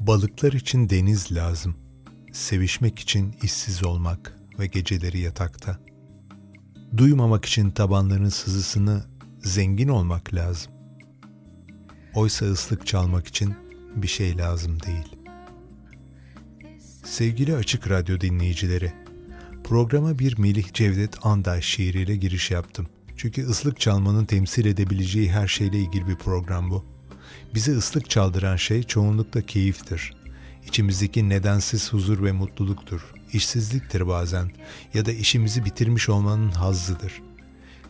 Balıklar için deniz lazım. Sevişmek için işsiz olmak ve geceleri yatakta. Duymamak için tabanların sızısını zengin olmak lazım. Oysa ıslık çalmak için bir şey lazım değil. Sevgili Açık Radyo dinleyicileri, programa bir Melih Cevdet Anday şiiriyle giriş yaptım. Çünkü ıslık çalmanın temsil edebileceği her şeyle ilgili bir program bu. Bizi ıslık çaldıran şey çoğunlukla keyiftir. İçimizdeki nedensiz huzur ve mutluluktur. İşsizliktir bazen ya da işimizi bitirmiş olmanın hazzıdır.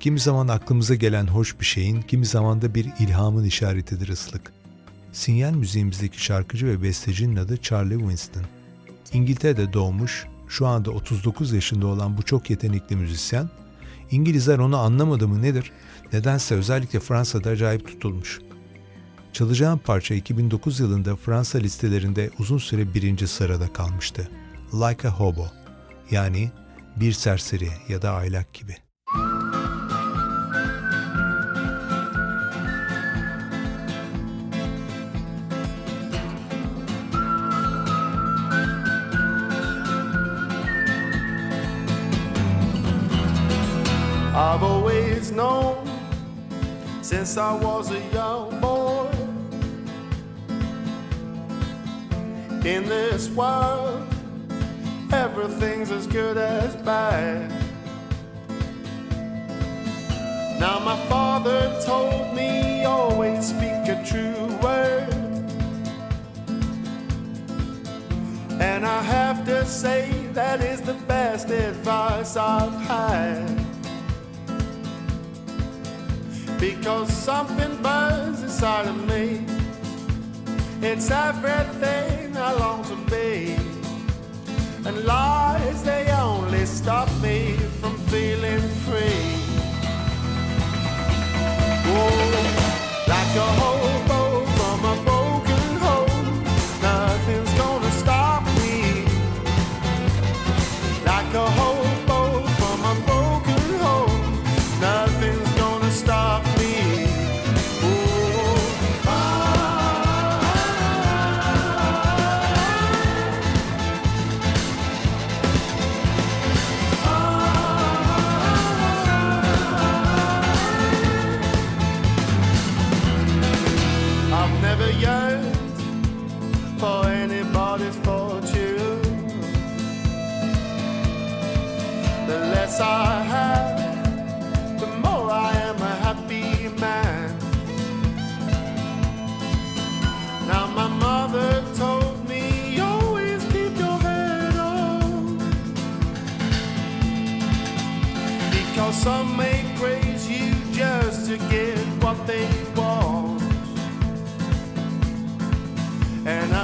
Kimi zaman aklımıza gelen hoş bir şeyin, kimi zaman da bir ilhamın işaretidir ıslık. Sinyal müziğimizdeki şarkıcı ve bestecinin adı Charlie Winston. İngiltere'de doğmuş, şu anda 39 yaşında olan bu çok yetenekli müzisyen, İngilizler onu anlamadı mı nedir? Nedense özellikle Fransa'da acayip tutulmuş. Çalacağım parça 2009 yılında Fransa listelerinde uzun süre birinci sırada kalmıştı. Like a Hobo yani bir serseri ya da aylak gibi. I've always known since I was a young boy in this world everything's as good as bad. Now, my father told me always speak a true word, and I have to say that is the best advice I've had. Because something burns inside of me, it's everything I long to be. And lies, they only stop me from feeling free. Oh, like a hobo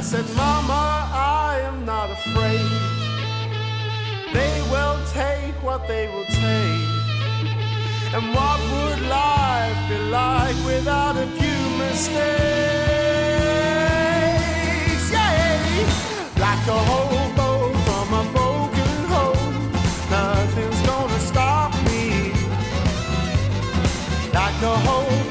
said, Mama, I am not afraid. They will take what they will take. And what would life be like without a few mistakes? Yeah, like a hobo from a broken home, nothing's gonna stop me. Like a hobo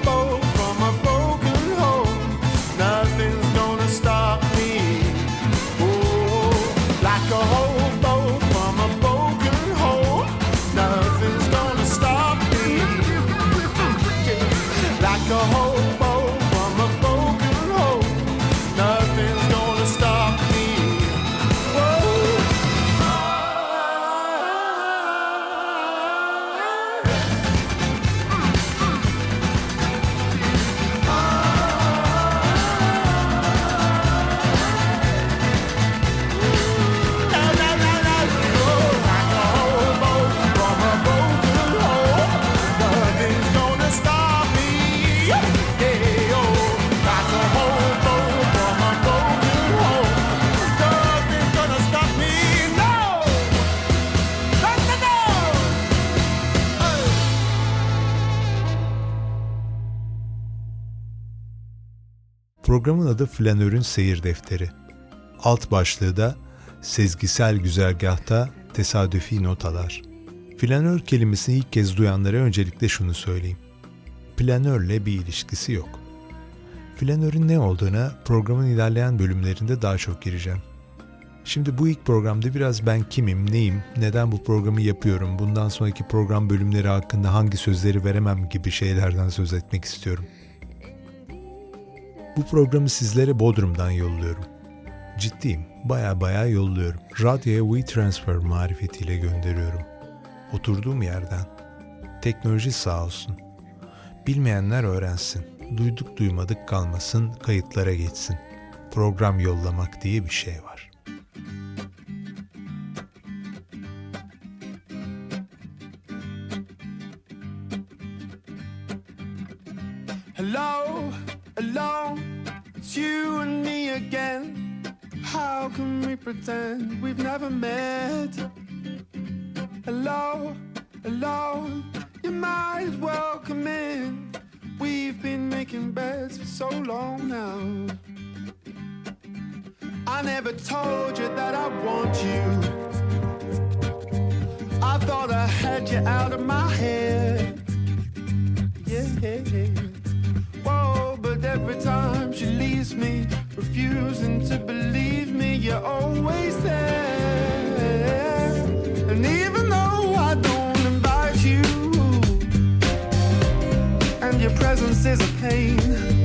Programın adı Flanör'ün Seyir Defteri. Alt başlığı da Sezgisel Güzergahta Tesadüfi Notalar. Flanör kelimesini ilk kez duyanlara öncelikle şunu söyleyeyim. Planörle bir ilişkisi yok. Flanör'ün ne olduğuna programın ilerleyen bölümlerinde daha çok gireceğim. Şimdi bu ilk programda biraz ben kimim, neyim, neden bu programı yapıyorum, bundan sonraki program bölümleri hakkında hangi sözleri veremem gibi şeylerden söz etmek istiyorum. Bu programı sizlere Bodrum'dan yolluyorum. Ciddiyim, baya baya yolluyorum. Radyoya WeTransfer marifetiyle gönderiyorum. Oturduğum yerden. Teknoloji sağ olsun. Bilmeyenler öğrensin. Duyduk duymadık kalmasın, kayıtlara geçsin. Program yollamak diye bir şey var. Can we pretend we've never met? Hello, hello, you might as well come in. We've been making beds for so long now. I never told you that I want you. I thought I had you out of my head. Yeah, yeah, yeah. Whoa, but every time she leaves me, refusing to believe me, you're always there. And even though I don't invite you, and your presence is a pain.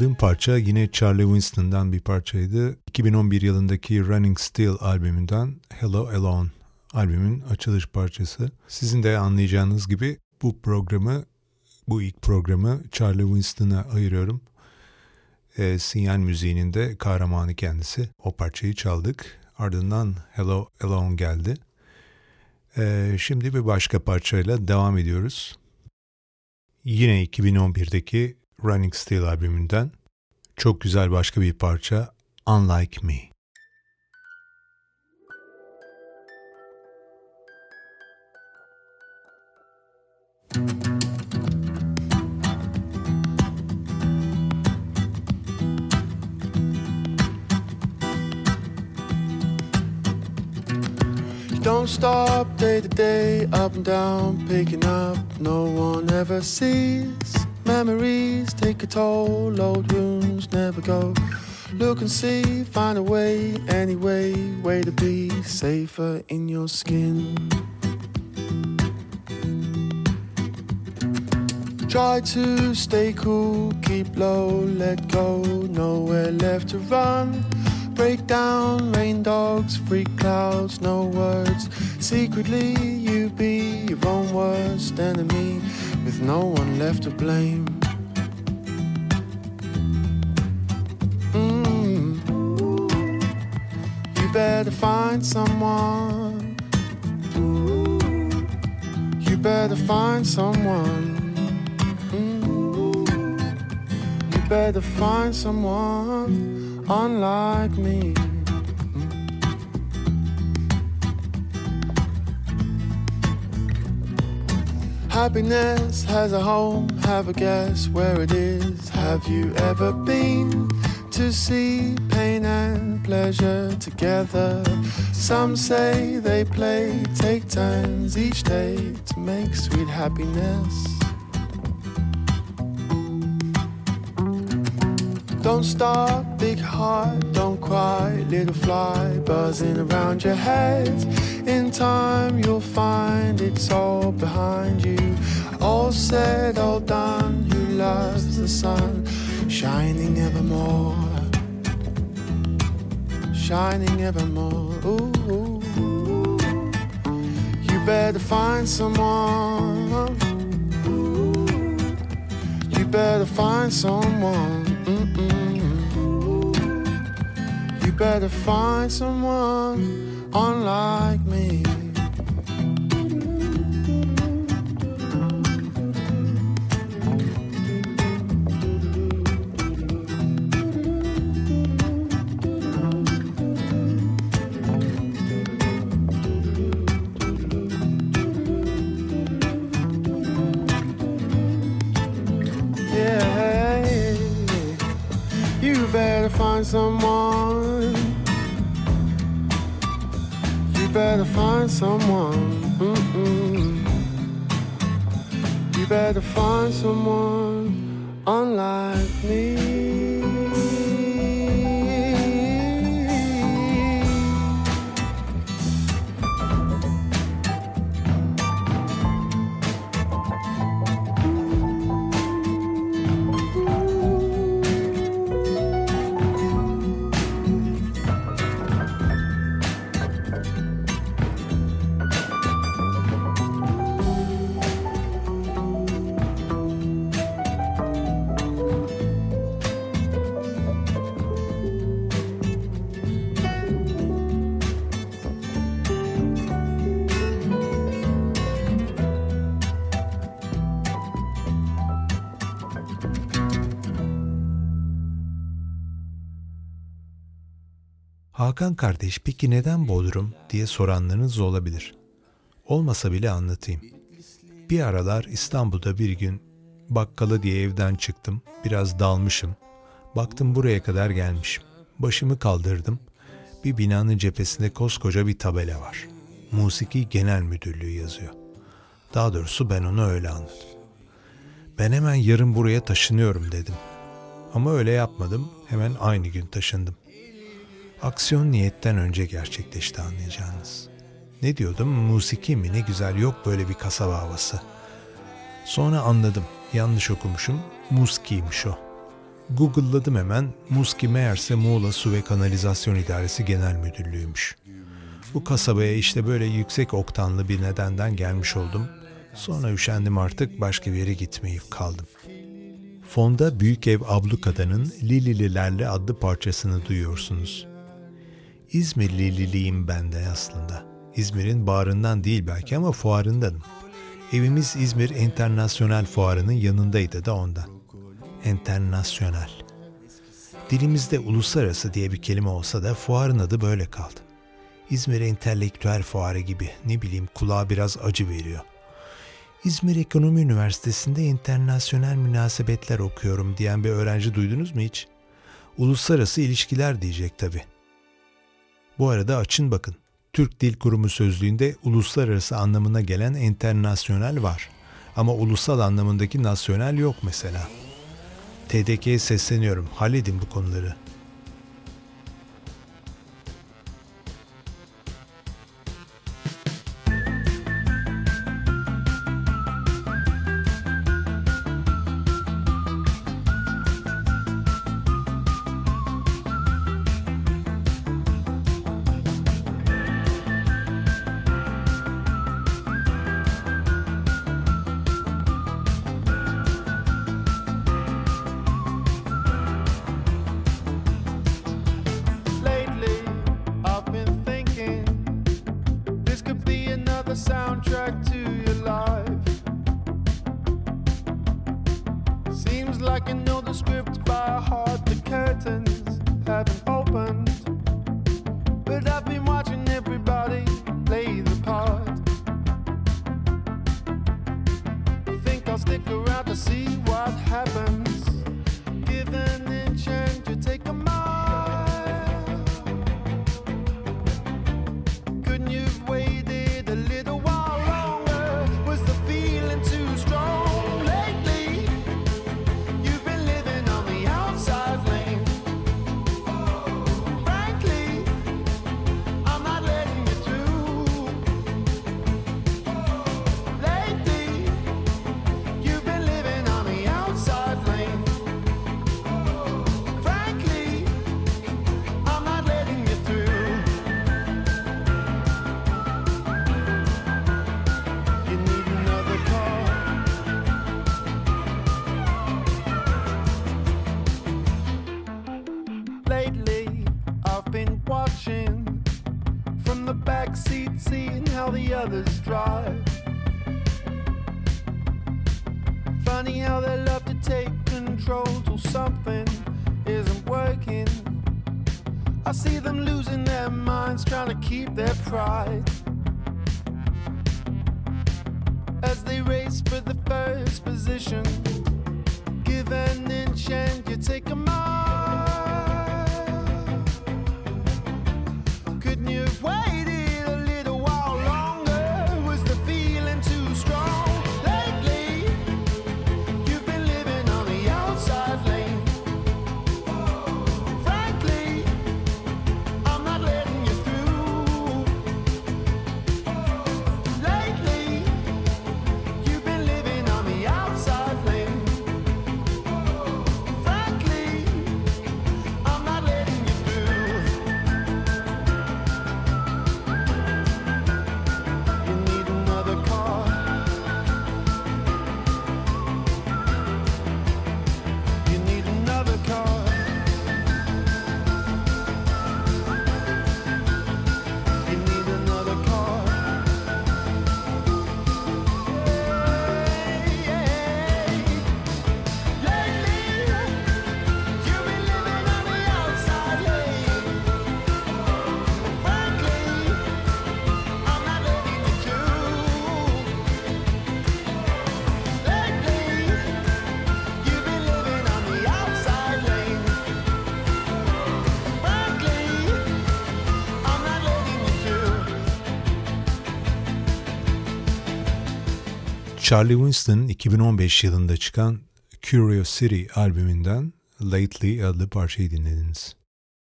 Çaldığım parça yine Charlie Winston'dan bir parçaydı. 2011 yılındaki Running Still albümünden Hello Alone albümün açılış parçası. Sizin de anlayacağınız gibi bu programı, bu ilk programı Charlie Winston'a ayırıyorum. E, sinyal müziğinin de kahramanı kendisi. O parçayı çaldık. Ardından Hello Alone geldi. E, şimdi bir başka parçayla devam ediyoruz. Yine 2011'deki Running Still albümünden çok güzel başka bir parça Unlike Me. Don't stop day to day, up and down, picking up. No one ever sees. Memories take a toll, old wounds never go. Look and see, find a way, anyway, way to be safer in your skin. Try to stay cool, keep low, let go, nowhere left to run. Break down, rain dogs, freak clouds, no words. Secretly, you be your own worst enemy no one left to blame. Mm. You better find someone. You better find someone. Mm. You better find someone unlike me. Happiness has a home, have a guess where it is. Have you ever been to see pain and pleasure together? Some say they play, take turns each day to make sweet happiness. Don't stop, big heart, don't cry, little fly buzzing around your head. In time, you'll find it's all behind you. All said, all done, you loves the sun, shining evermore. Shining evermore. Ooh, ooh, ooh. You better find someone. You better find someone. Mm-mm. You better find someone unlike me. Hakan kardeş peki neden Bodrum diye soranlarınız olabilir. Olmasa bile anlatayım. Bir aralar İstanbul'da bir gün bakkalı diye evden çıktım. Biraz dalmışım. Baktım buraya kadar gelmişim. Başımı kaldırdım. Bir binanın cephesinde koskoca bir tabela var. Musiki Genel Müdürlüğü yazıyor. Daha doğrusu ben onu öyle anladım. Ben hemen yarın buraya taşınıyorum dedim. Ama öyle yapmadım. Hemen aynı gün taşındım. Aksiyon niyetten önce gerçekleşti anlayacağınız. Ne diyordum? Musiki mi? Ne güzel yok böyle bir kasaba havası. Sonra anladım. Yanlış okumuşum. Muski'ymiş o. Google'ladım hemen. Muski meğerse Muğla Su ve Kanalizasyon İdaresi Genel Müdürlüğü'ymüş. Bu kasabaya işte böyle yüksek oktanlı bir nedenden gelmiş oldum. Sonra üşendim artık başka bir yere gitmeyip kaldım. Fonda Büyük Ev Ablukada'nın Lilililerle adlı parçasını duyuyorsunuz. İzmirliliyim ben de aslında. İzmir'in bağrından değil belki ama fuarındanım. Evimiz İzmir Enternasyonel Fuarı'nın yanındaydı da ondan. Enternasyonel. Dilimizde uluslararası diye bir kelime olsa da fuarın adı böyle kaldı. İzmir Entelektüel Fuarı gibi ne bileyim kulağa biraz acı veriyor. İzmir Ekonomi Üniversitesi'nde internasyonel münasebetler okuyorum diyen bir öğrenci duydunuz mu hiç? Uluslararası ilişkiler diyecek tabii. Bu arada açın bakın. Türk Dil Kurumu sözlüğünde uluslararası anlamına gelen internasyonel var. Ama ulusal anlamındaki nasyonel yok mesela. TDK'ye sesleniyorum. Halledin bu konuları. Lately, I've been watching from the back seat, seeing how the others drive. Funny how they love to take control till something isn't working. I see them losing their minds, trying to keep their pride. As they race for the first position, give an inch and you take a mile. Charlie Winston'ın 2015 yılında çıkan Curiosity albümünden Lately adlı parçayı dinlediniz.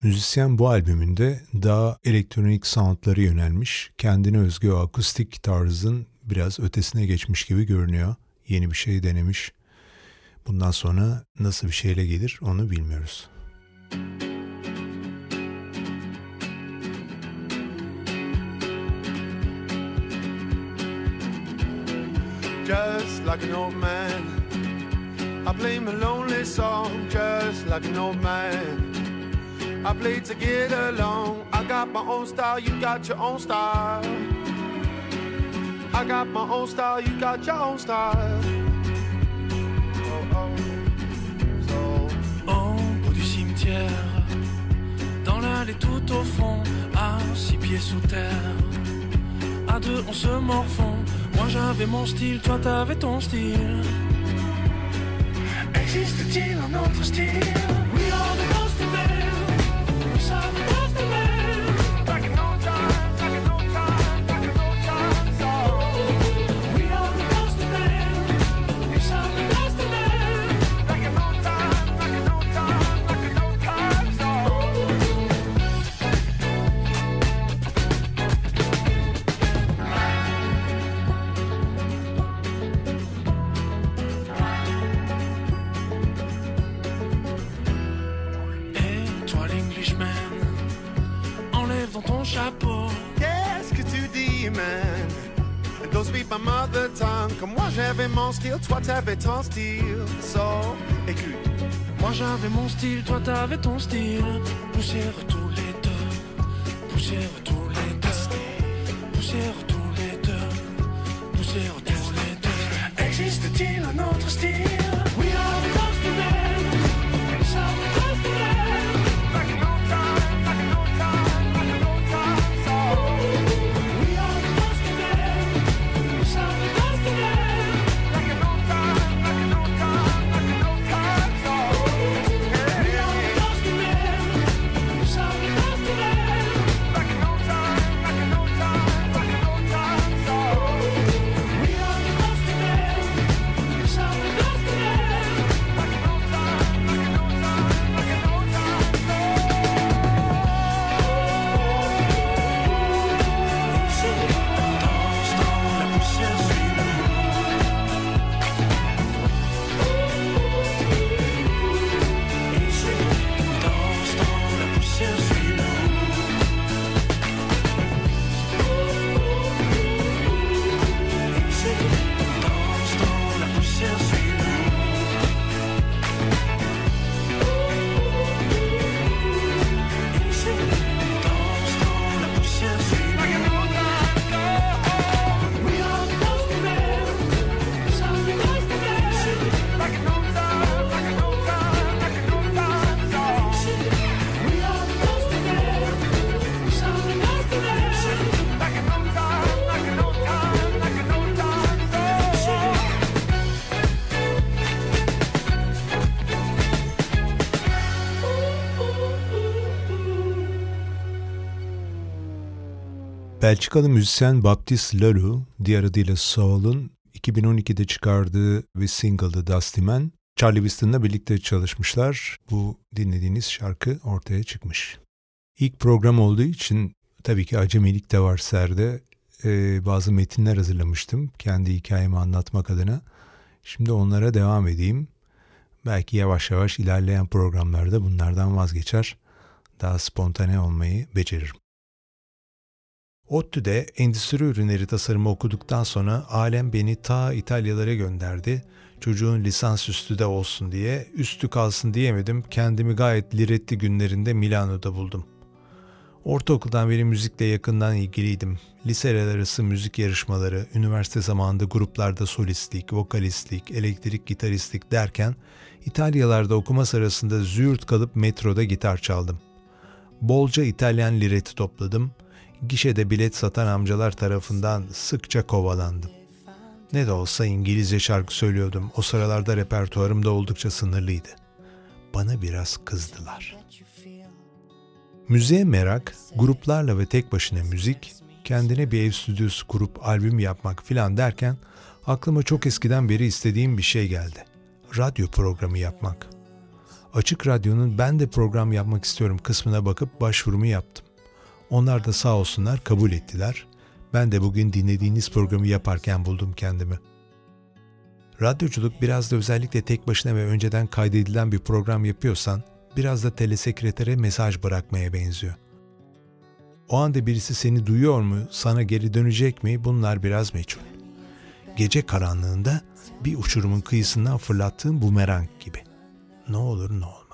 Müzisyen bu albümünde daha elektronik soundlara yönelmiş, kendine özgü akustik tarzın biraz ötesine geçmiş gibi görünüyor. Yeni bir şey denemiş. Bundan sonra nasıl bir şeyle gelir onu bilmiyoruz. Just like an old man. I play my lonely song just like an old man. I play to get along. I got my own style, you got your own style. I got my own style, you got your own style. Oh, oh. Bout du cimetière, dans l'allée tout au fond, à six pieds sous terre. À deux, on se morfond. Moi j'avais mon style, toi t'avais ton style. Existe-t-il un autre style? Toi t'avais ton style. So, écoute. Moi j'avais mon style, toi t'avais ton style. Poussière tous les deux, poussière tous les deux, poussière tous les deux, sur tous les deux. Belçikalı müzisyen Baptiste Lelou, diğer adıyla Soul'un 2012'de çıkardığı ve single'ı Dusty Man, Charlie Winston'la birlikte çalışmışlar. Bu dinlediğiniz şarkı ortaya çıkmış. İlk program olduğu için tabii ki acemilik de var serde. Ee, bazı metinler hazırlamıştım kendi hikayemi anlatmak adına. Şimdi onlara devam edeyim. Belki yavaş yavaş ilerleyen programlarda bunlardan vazgeçer. Daha spontane olmayı beceririm. ODTÜ'de endüstri ürünleri tasarımı okuduktan sonra alem beni ta İtalyalara gönderdi. Çocuğun lisansüstü de olsun diye, üstü kalsın diyemedim. Kendimi gayet liretli günlerinde Milano'da buldum. Ortaokuldan beri müzikle yakından ilgiliydim. Liseler arası müzik yarışmaları, üniversite zamanında gruplarda solistlik, vokalistlik, elektrik gitaristlik derken İtalyalarda okuma sırasında züğürt kalıp metroda gitar çaldım. Bolca İtalyan lireti topladım. Gişede bilet satan amcalar tarafından sıkça kovalandım. Ne de olsa İngilizce şarkı söylüyordum. O sıralarda repertuarım da oldukça sınırlıydı. Bana biraz kızdılar. Müziğe merak, gruplarla ve tek başına müzik, kendine bir ev stüdyosu kurup albüm yapmak filan derken aklıma çok eskiden beri istediğim bir şey geldi. Radyo programı yapmak. Açık Radyo'nun ben de program yapmak istiyorum kısmına bakıp başvurumu yaptım. Onlar da sağ olsunlar kabul ettiler. Ben de bugün dinlediğiniz programı yaparken buldum kendimi. Radyoculuk biraz da özellikle tek başına ve önceden kaydedilen bir program yapıyorsan biraz da telesekretere mesaj bırakmaya benziyor. O anda birisi seni duyuyor mu, sana geri dönecek mi bunlar biraz meçhul. Gece karanlığında bir uçurumun kıyısından fırlattığın bumerang gibi. Ne olur ne olmaz.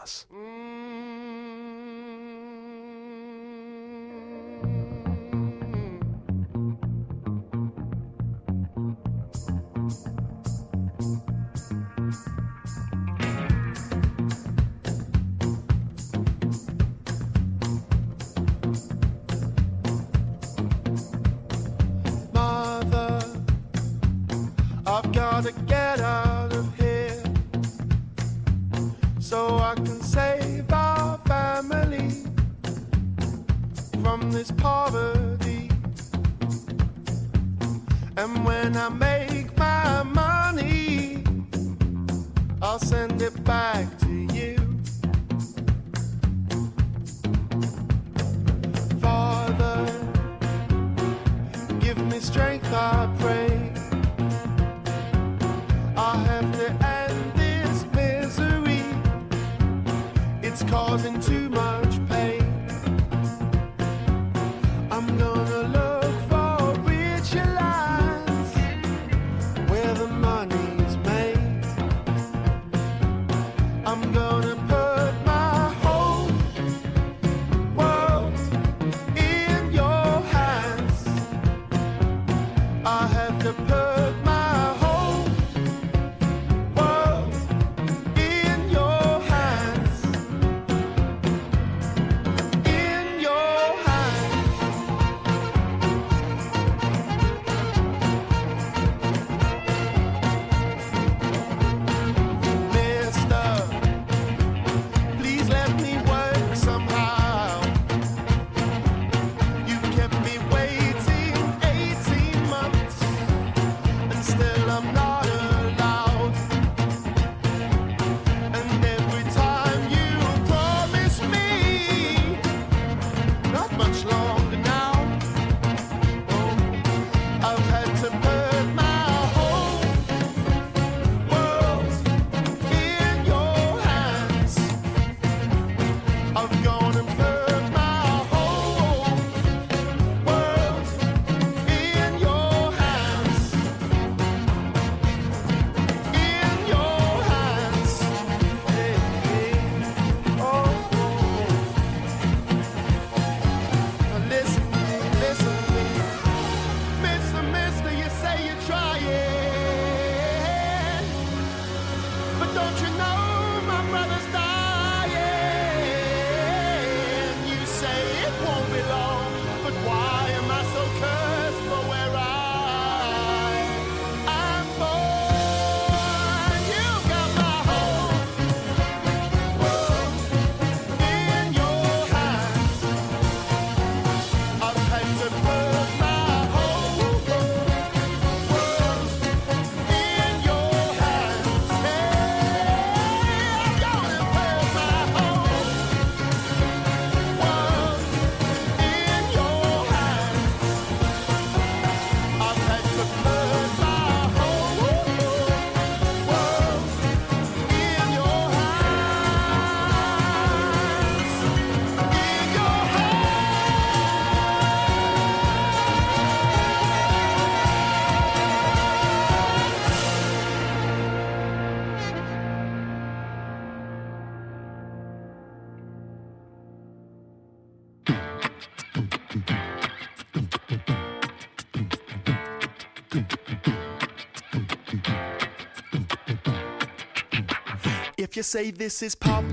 If you say this is pop,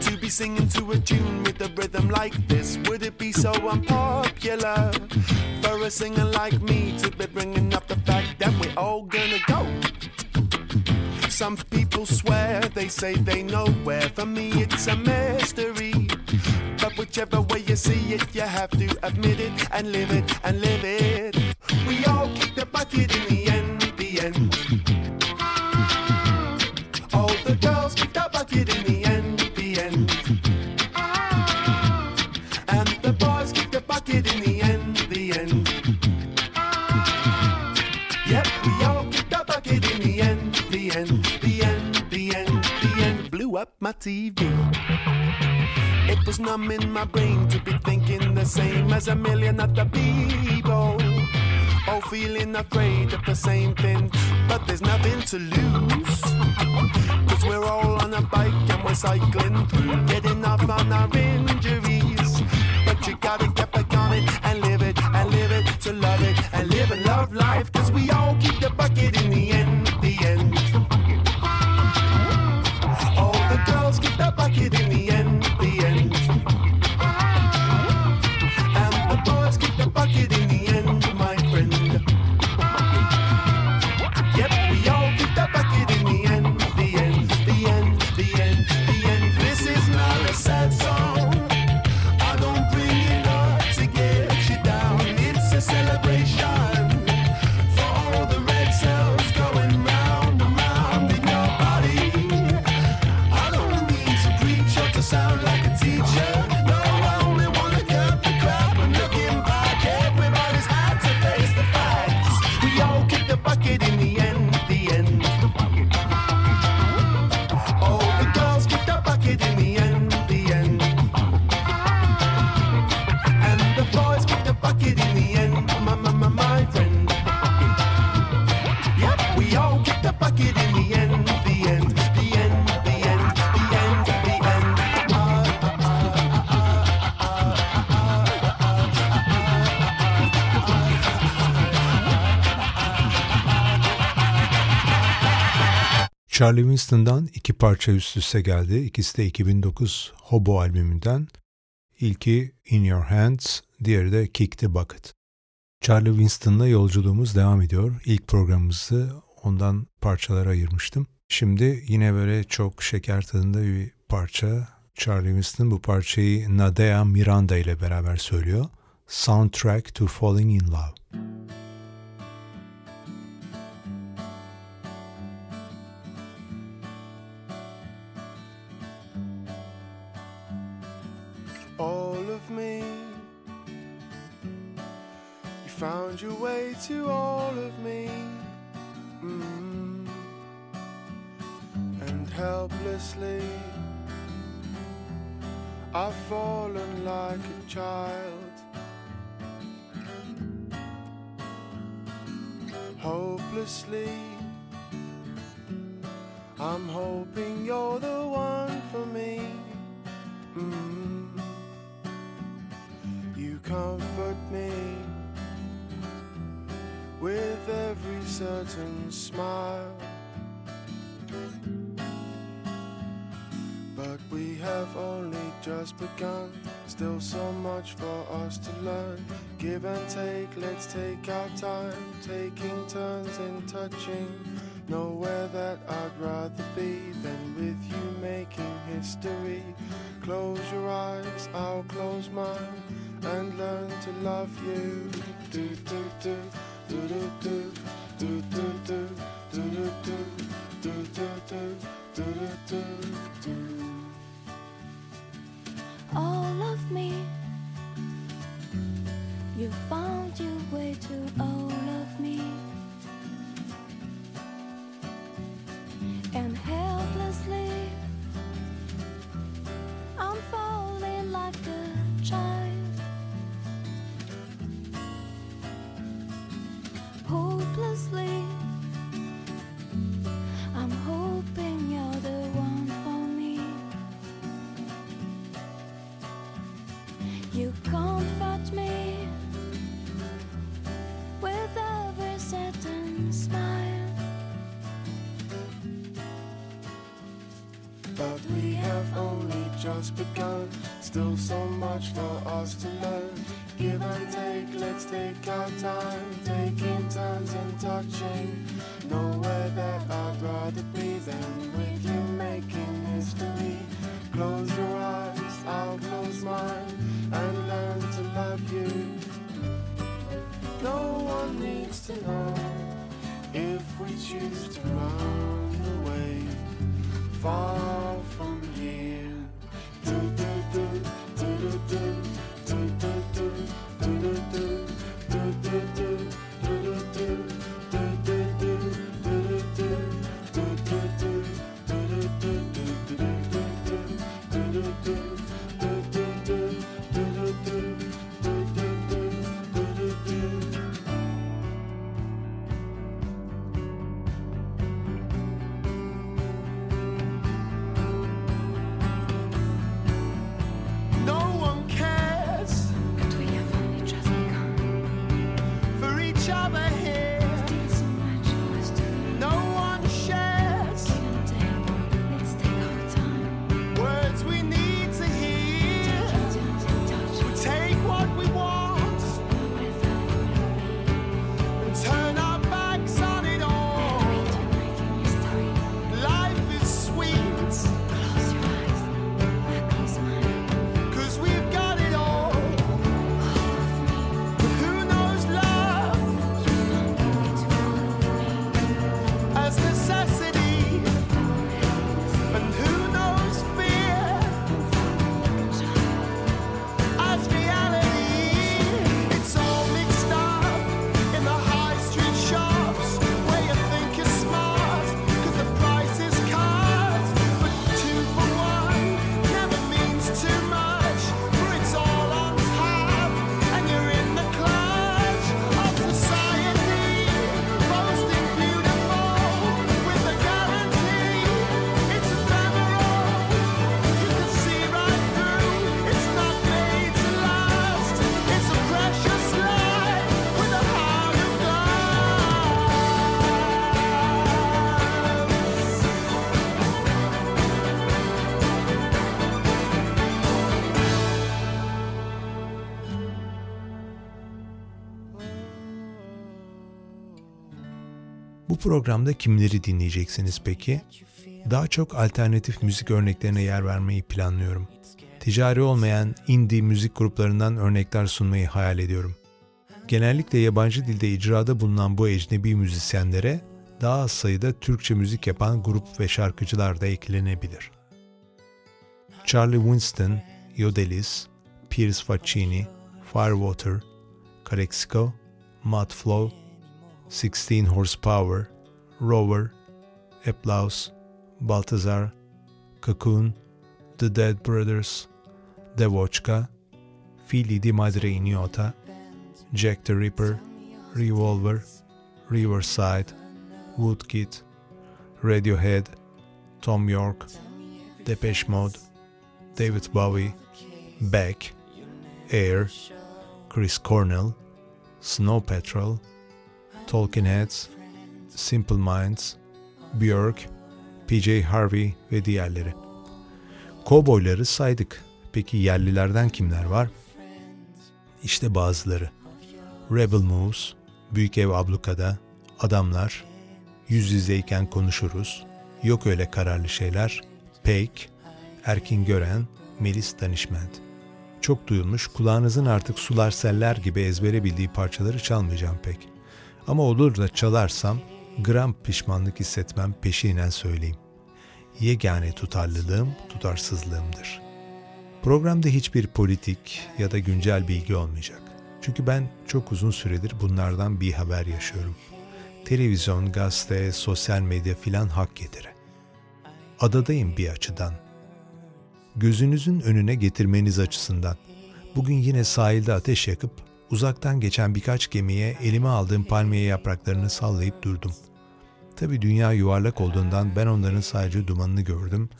to be singing to a tune with a rhythm like this, would it be so unpopular for a singer like me to be bringing up the fact that we're all gonna go? Some people swear they say they know where. For me, it's a mystery. But whichever way you see it, you have to admit it and live it and live it. We all kick the bucket in the end, the end. My TV. It was numb in my brain to be thinking the same as a million other people. All feeling afraid of the same thing, but there's nothing to lose. Cause we're all on a bike and we're cycling through, getting off on our injuries. But you gotta get back on it and live it and live it to love it and live and love life. Cause we all keep the bucket in the end, Charlie Winston'dan iki parça üst üste geldi. İkisi de 2009 Hobo albümünden. İlki In Your Hands, diğeri de Kick the Bucket. Charlie Winston'la yolculuğumuz devam ediyor. İlk programımızı ondan parçalara ayırmıştım. Şimdi yine böyle çok şeker tadında bir parça. Charlie Winston bu parçayı Nadea Miranda ile beraber söylüyor. Soundtrack to Falling in Love. Found your way to all of me. Mm. And helplessly, I've fallen like a child. Hopelessly, I'm hoping you're the one for me. Mm. You comfort me with every certain smile. But we have only just begun. Still so much for us to learn. Give and take, let's take our time. Taking turns in touching. Nowhere that I'd rather be than with you making history. Close your eyes, I'll close mine. And learn to love you. Do do do all of me, you found your way to all of me, and helplessly, I'm falling like a just begun. Still so much for us to learn. Give and take, let's take our time. Taking turns and touching. Nowhere that I'd rather be than with you making history. Close your eyes, I'll close mine. And learn to love you. No one needs to know if we choose to run away far from here. Programda kimleri dinleyeceksiniz peki? Daha çok alternatif müzik örneklerine yer vermeyi planlıyorum. Ticari olmayan indie müzik gruplarından örnekler sunmayı hayal ediyorum. Genellikle yabancı dilde icrada bulunan bu ecnebi müzisyenlere daha az sayıda Türkçe müzik yapan grup ve şarkıcılar da eklenebilir. Charlie Winston, Yodelis, Piers Faccini, Firewater, Calexico, Mudflow, 16 Horsepower, Rover, Applause, Baltazar, Cocoon, The Dead Brothers, Devochka, Fili di Madre Ignota, Jack the Ripper, Revolver, Riverside, Woodkid, Radiohead, Tom York, Depeche Mode, David Bowie, Beck, Air, Chris Cornell, Snow Patrol, Talking Heads, Simple Minds, Björk, PJ Harvey ve diğerleri. Kovboyları saydık. Peki yerlilerden kimler var? İşte bazıları. Rebel Moves, Büyük Ev Ablukada, Adamlar, Yüz Yüzeyken Konuşuruz, Yok Öyle Kararlı Şeyler, Peik, Erkin Gören, Melis Danişment. Çok duyulmuş, kulağınızın artık sular seller gibi ezbere bildiği parçaları çalmayacağım pek. Ama olur da çalarsam gram pişmanlık hissetmem peşinen söyleyeyim. Yegane tutarlılığım tutarsızlığımdır. Programda hiçbir politik ya da güncel bilgi olmayacak. Çünkü ben çok uzun süredir bunlardan bir haber yaşıyorum. Televizyon, gazete, sosyal medya filan hak getire. Adadayım bir açıdan. Gözünüzün önüne getirmeniz açısından. Bugün yine sahilde ateş yakıp uzaktan geçen birkaç gemiye elime aldığım palmiye yapraklarını sallayıp durdum. Tabi dünya yuvarlak olduğundan ben onların sadece dumanını gördüm.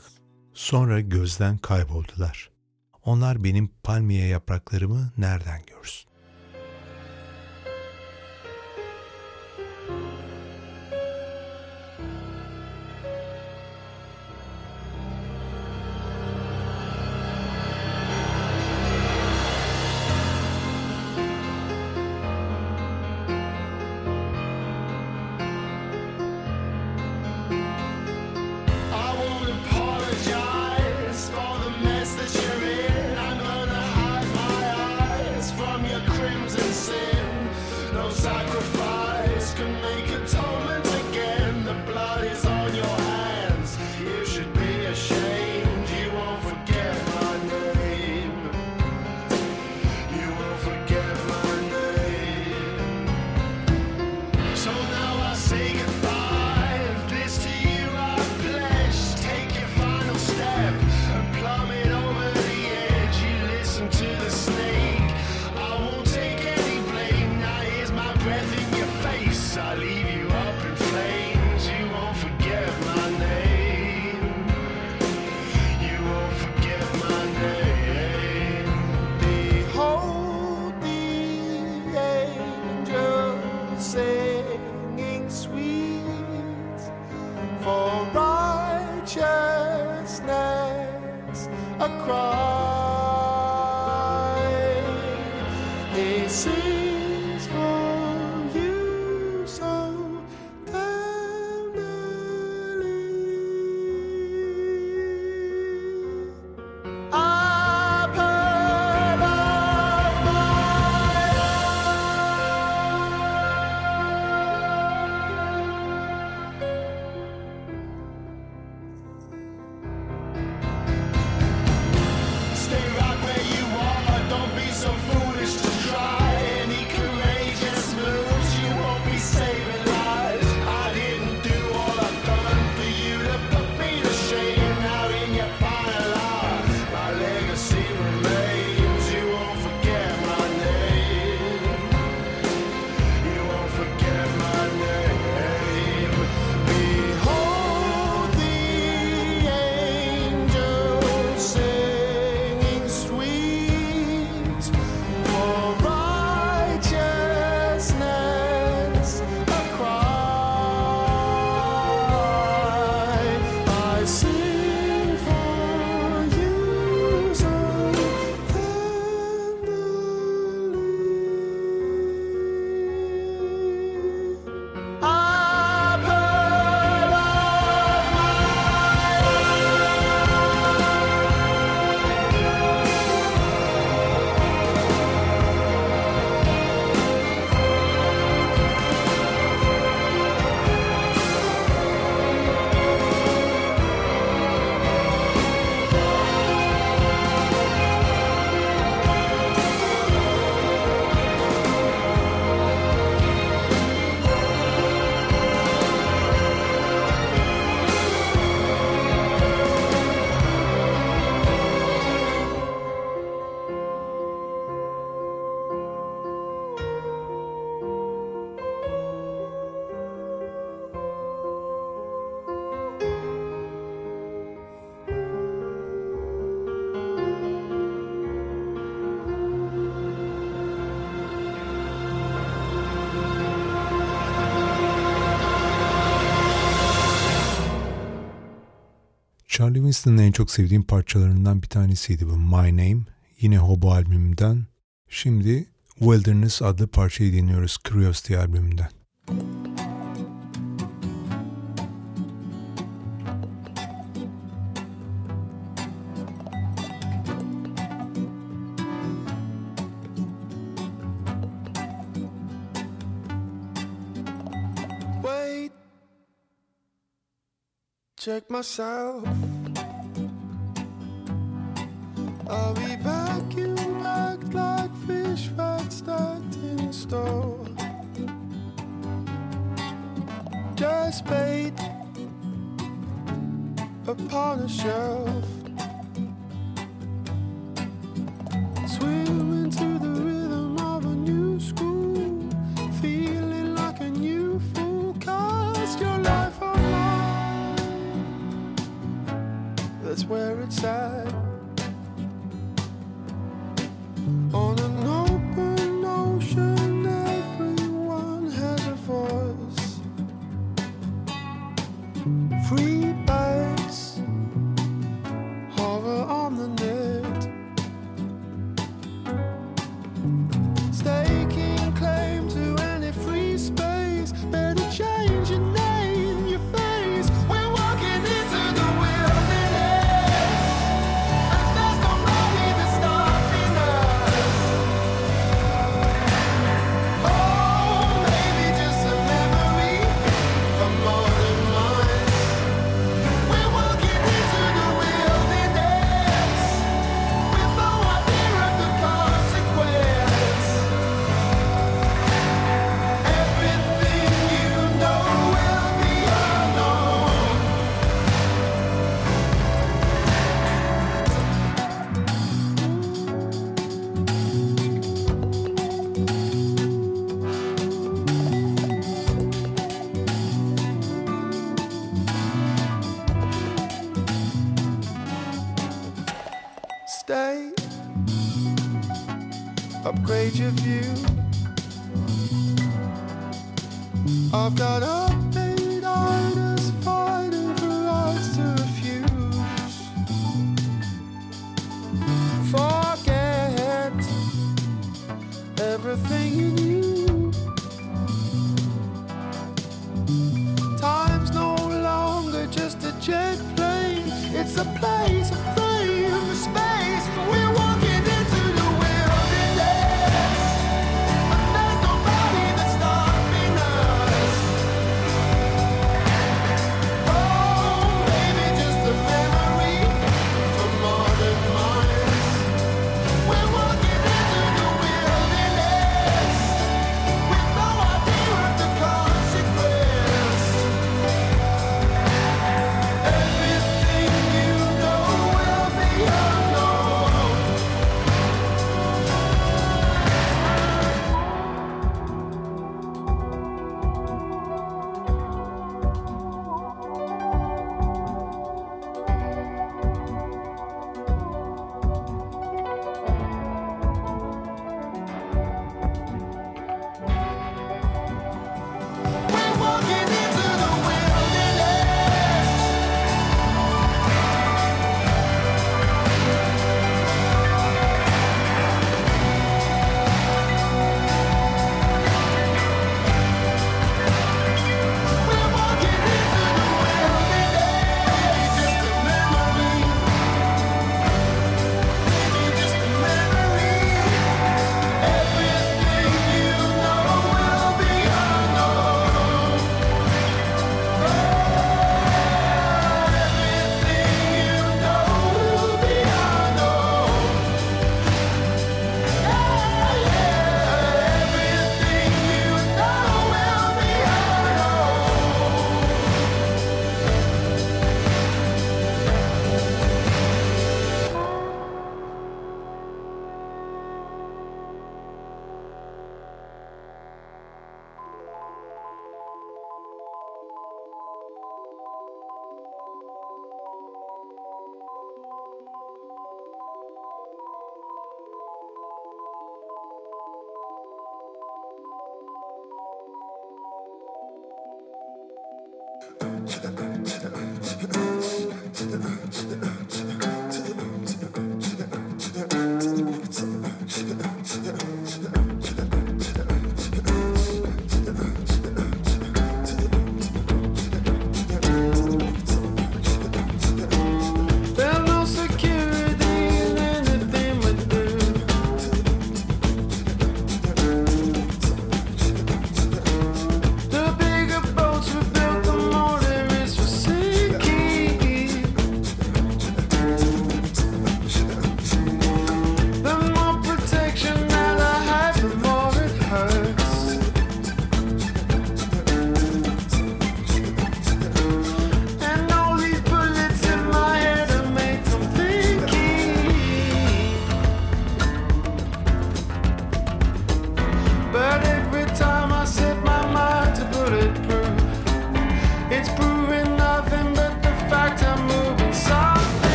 Sonra gözden kayboldular. Onlar benim palmiye yapraklarımı nereden görsün? Charlie Winston'ın en çok sevdiğim parçalarından bir tanesiydi bu My Name. Yine Hobo albümünden. Şimdi Wilderness adlı parçayı dinliyoruz Curiosity albümünden. myself. I'll be vacuum packed like fish fat stacked in a store. Just bait upon a shelf.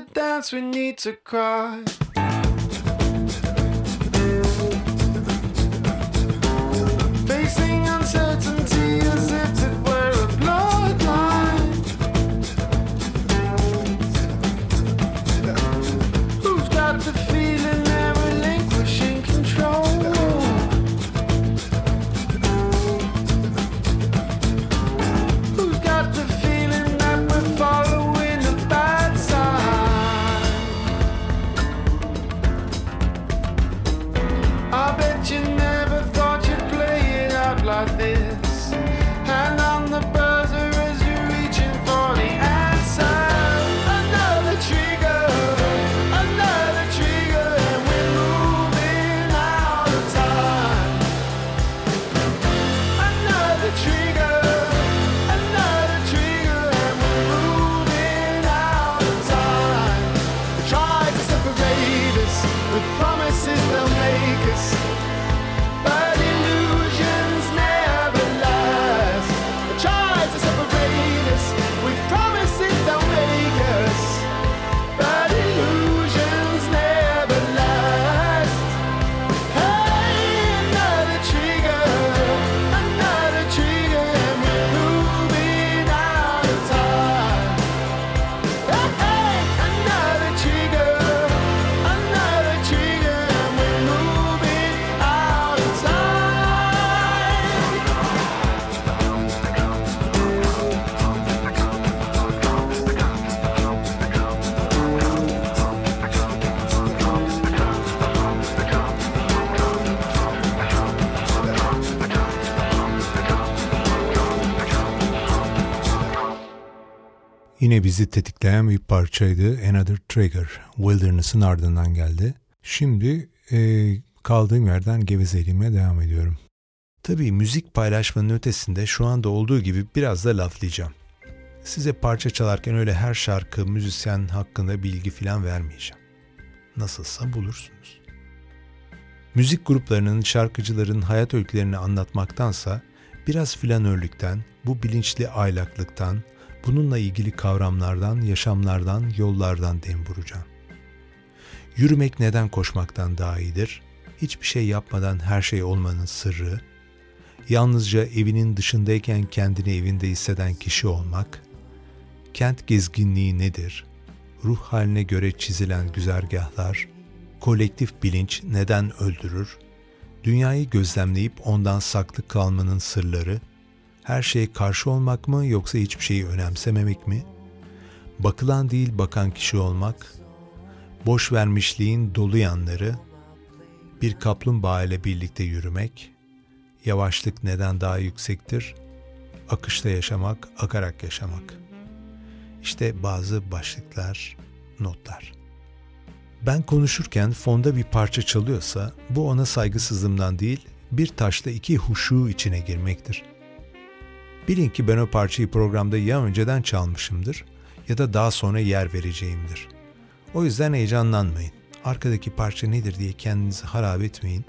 To dance, we need to cry. Yine bizi tetikleyen bir parçaydı. Another Trigger. Wilderness'ın ardından geldi. Şimdi e, kaldığım yerden gevezeliğime devam ediyorum. Tabii müzik paylaşmanın ötesinde şu anda olduğu gibi biraz da laflayacağım. Size parça çalarken öyle her şarkı, müzisyen hakkında bilgi falan vermeyeceğim. Nasılsa bulursunuz. Müzik gruplarının, şarkıcıların hayat öykülerini anlatmaktansa biraz flanörlükten, bu bilinçli aylaklıktan, bununla ilgili kavramlardan, yaşamlardan, yollardan dem vuracağım. Yürümek neden koşmaktan daha iyidir? Hiçbir şey yapmadan her şey olmanın sırrı, yalnızca evinin dışındayken kendini evinde hisseden kişi olmak, kent gezginliği nedir? Ruh haline göre çizilen güzergahlar, kolektif bilinç neden öldürür? Dünyayı gözlemleyip ondan saklı kalmanın sırları, her şeye karşı olmak mı yoksa hiçbir şeyi önemsememek mi? Bakılan değil bakan kişi olmak, boş vermişliğin dolu yanları, bir kaplumbağa ile birlikte yürümek, yavaşlık neden daha yüksektir? Akışta yaşamak, akarak yaşamak. İşte bazı başlıklar, notlar. Ben konuşurken fonda bir parça çalıyorsa bu ona saygısızlığımdan değil bir taşla iki huşu içine girmektir. Bilin ki ben o parçayı programda ya önceden çalmışımdır ya da daha sonra yer vereceğimdir. O yüzden heyecanlanmayın. Arkadaki parça nedir diye kendinizi harap etmeyin.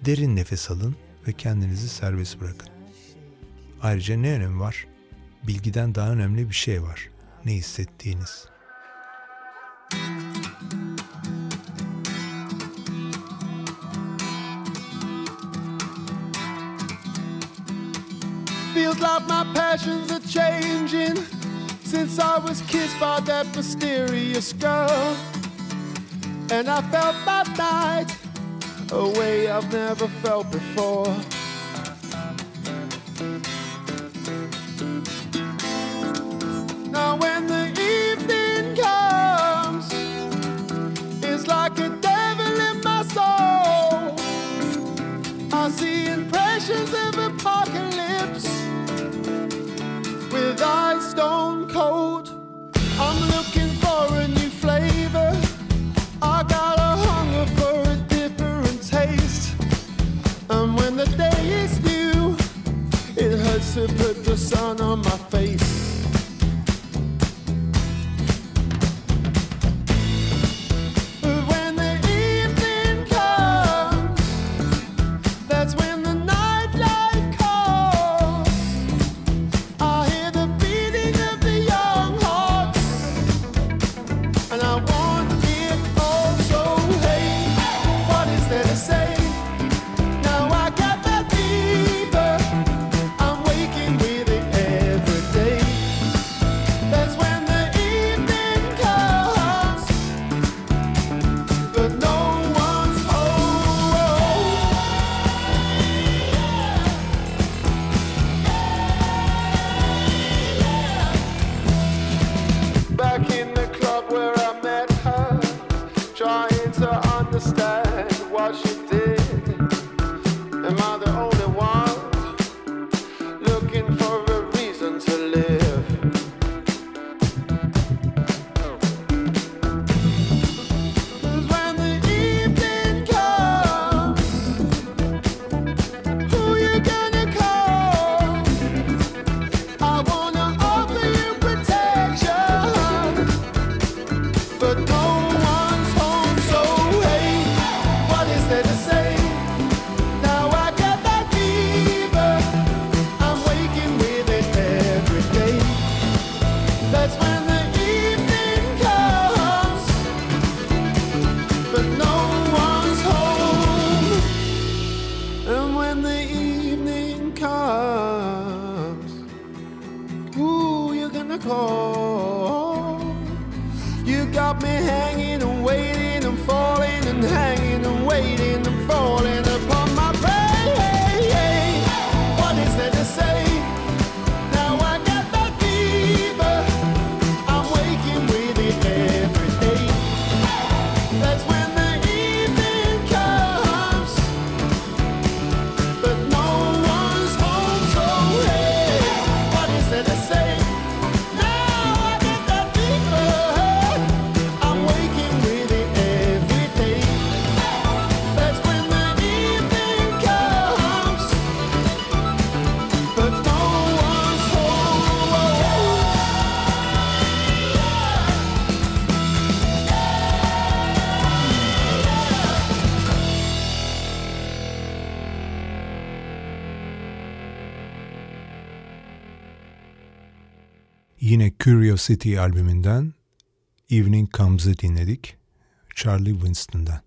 Derin nefes alın ve kendinizi serbest bırakın. Ayrıca ne önemi var? Bilgiden daha önemli bir şey var. Ne hissettiğiniz.'' Like my passions are changing since I was kissed by that mysterious girl. And I felt my night a way I've never felt before. to put the sun on my face. Curiosity albümünden Evening Comes'ı dinledik Charlie Winston'dan.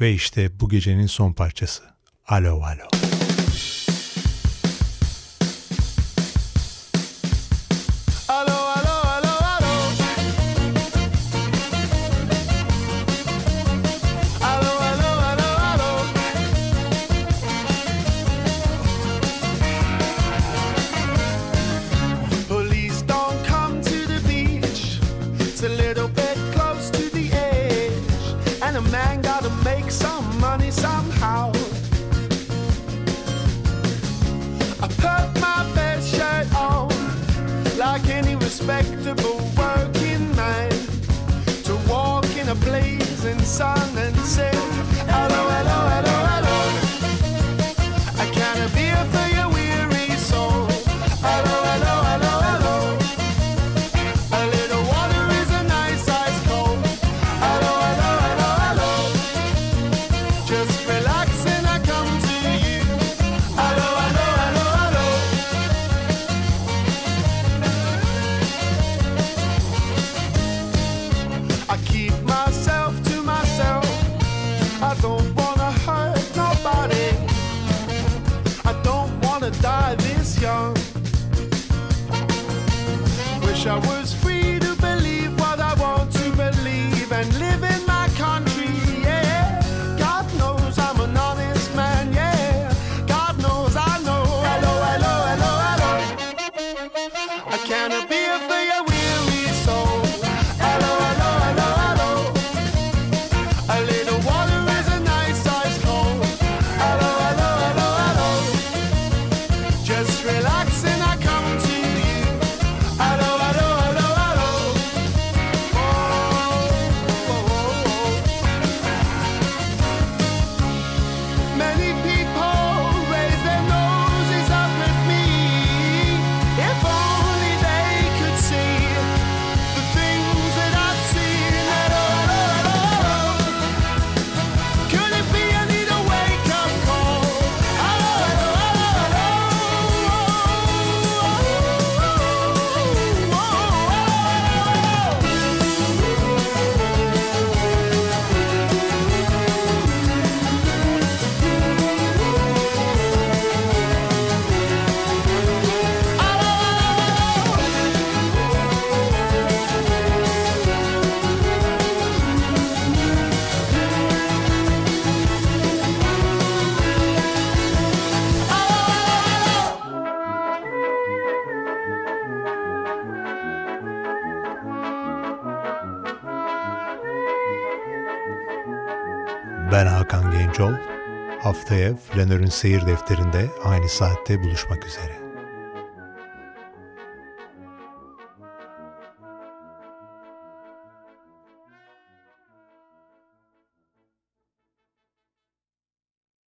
Ve işte bu gecenin son parçası Alo Alo. Flanör'ün seyir defterinde aynı saatte buluşmak üzere.